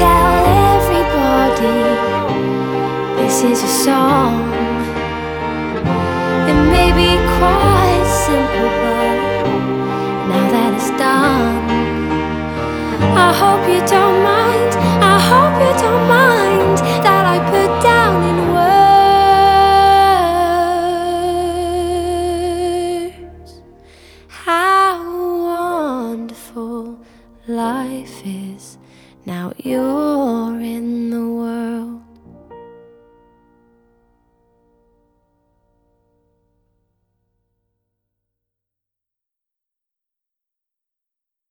Tell everybody this is a song. It may be quite simple, but now that it's done, I hope you don't mind. I hope you don't mind that I put down in words how wonderful life is. Now you're in